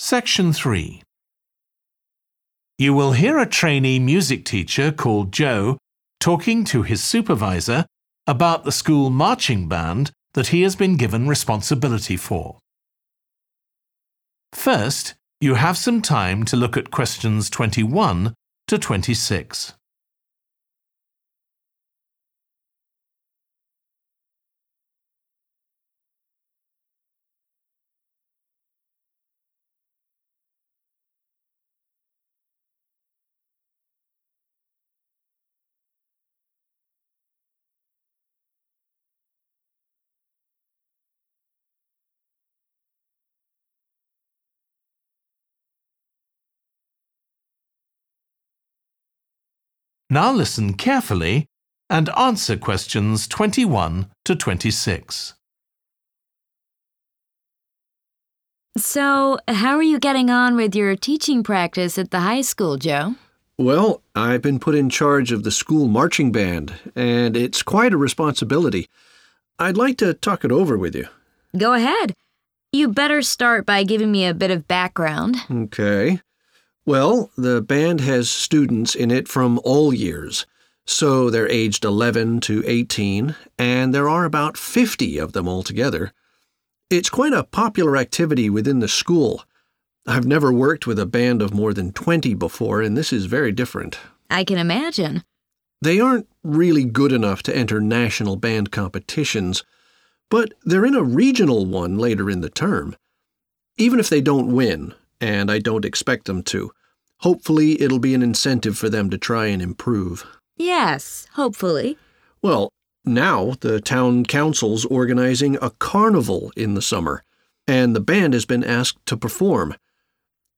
Section 3 You will hear a trainee music teacher called Joe talking to his supervisor about the school marching band that he has been given responsibility for. First, you have some time to look at questions 21 to 26. Now listen carefully and answer questions 21 to 26. So, how are you getting on with your teaching practice at the high school, Joe? Well, I've been put in charge of the school marching band, and it's quite a responsibility. I'd like to talk it over with you. Go ahead. You better start by giving me a bit of background. Okay. Well, the band has students in it from all years. So they're aged 11 to 18, and there are about 50 of them altogether. It's quite a popular activity within the school. I've never worked with a band of more than 20 before, and this is very different. I can imagine. They aren't really good enough to enter national band competitions, but they're in a regional one later in the term. Even if they don't win, and I don't expect them to, hopefully it'll be an incentive for them to try and improve. Yes, hopefully. Well, now the town council's organizing a carnival in the summer, and the band has been asked to perform.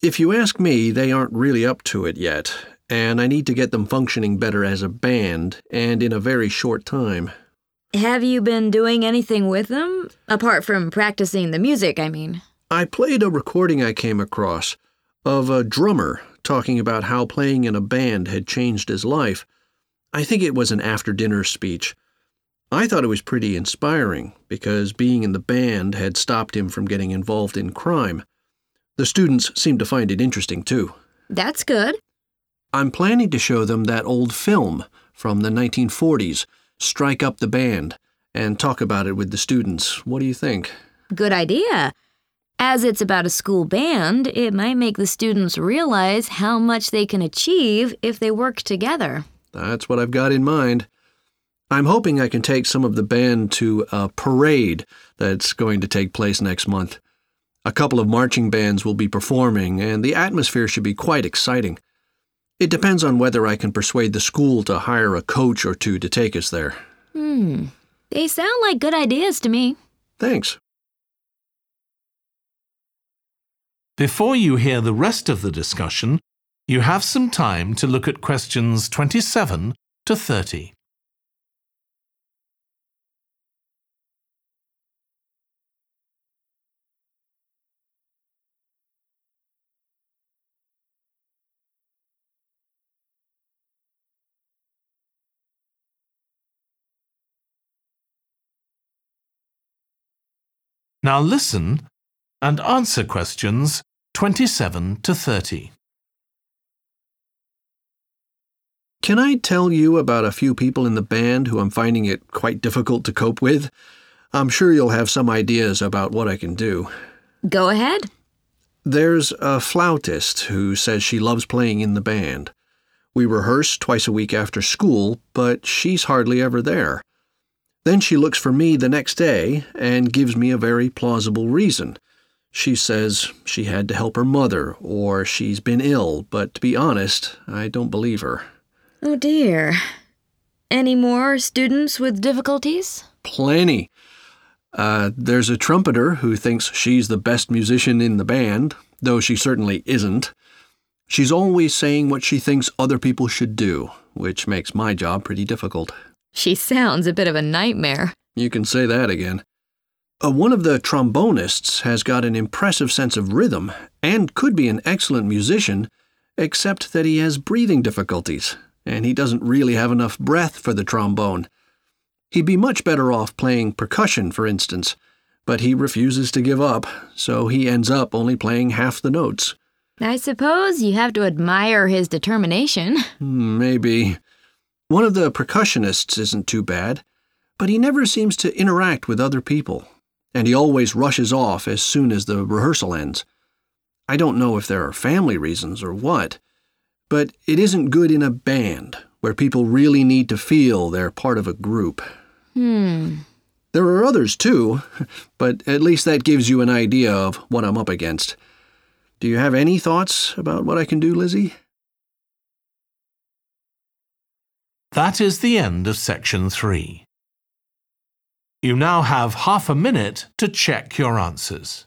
If you ask me, they aren't really up to it yet, and I need to get them functioning better as a band, and in a very short time. Have you been doing anything with them? Apart from practicing the music, I mean. I played a recording I came across of a drummer talking about how playing in a band had changed his life. I think it was an after dinner speech. I thought it was pretty inspiring because being in the band had stopped him from getting involved in crime. The students seemed to find it interesting too. That's good. I'm planning to show them that old film from the 1940s, Strike Up the Band, and talk about it with the students. What do you think? Good idea. As it's about a school band, it might make the students realize how much they can achieve if they work together. That's what I've got in mind. I'm hoping I can take some of the band to a parade that's going to take place next month. A couple of marching bands will be performing, and the atmosphere should be quite exciting. It depends on whether I can persuade the school to hire a coach or two to take us there. Hmm. They sound like good ideas to me. Thanks. Before you hear the rest of the discussion, you have some time to look at questions 27 to 30. Now listen and answer questions 27 to 30. Can I tell you about a few people in the band who I'm finding it quite difficult to cope with? I'm sure you'll have some ideas about what I can do. Go ahead. There's a flautist who says she loves playing in the band. We rehearse twice a week after school, but she's hardly ever there. Then she looks for me the next day and gives me a very plausible reason. She says she had to help her mother, or she's been ill, but to be honest, I don't believe her. Oh dear. Any more students with difficulties? Plenty. Uh, there's a trumpeter who thinks she's the best musician in the band, though she certainly isn't. She's always saying what she thinks other people should do, which makes my job pretty difficult. She sounds a bit of a nightmare. You can say that again. Uh, one of the trombonists has got an impressive sense of rhythm and could be an excellent musician, except that he has breathing difficulties, and he doesn't really have enough breath for the trombone. He'd be much better off playing percussion, for instance, but he refuses to give up, so he ends up only playing half the notes. I suppose you have to admire his determination. Hmm, Maybe. One of the percussionists isn't too bad, but he never seems to interact with other people, and he always rushes off as soon as the rehearsal ends. I don't know if there are family reasons or what, but it isn't good in a band where people really need to feel they're part of a group. Hmm. There are others too, but at least that gives you an idea of what I'm up against. Do you have any thoughts about what I can do, Lizzie? That is the end of section 3. You now have half a minute to check your answers.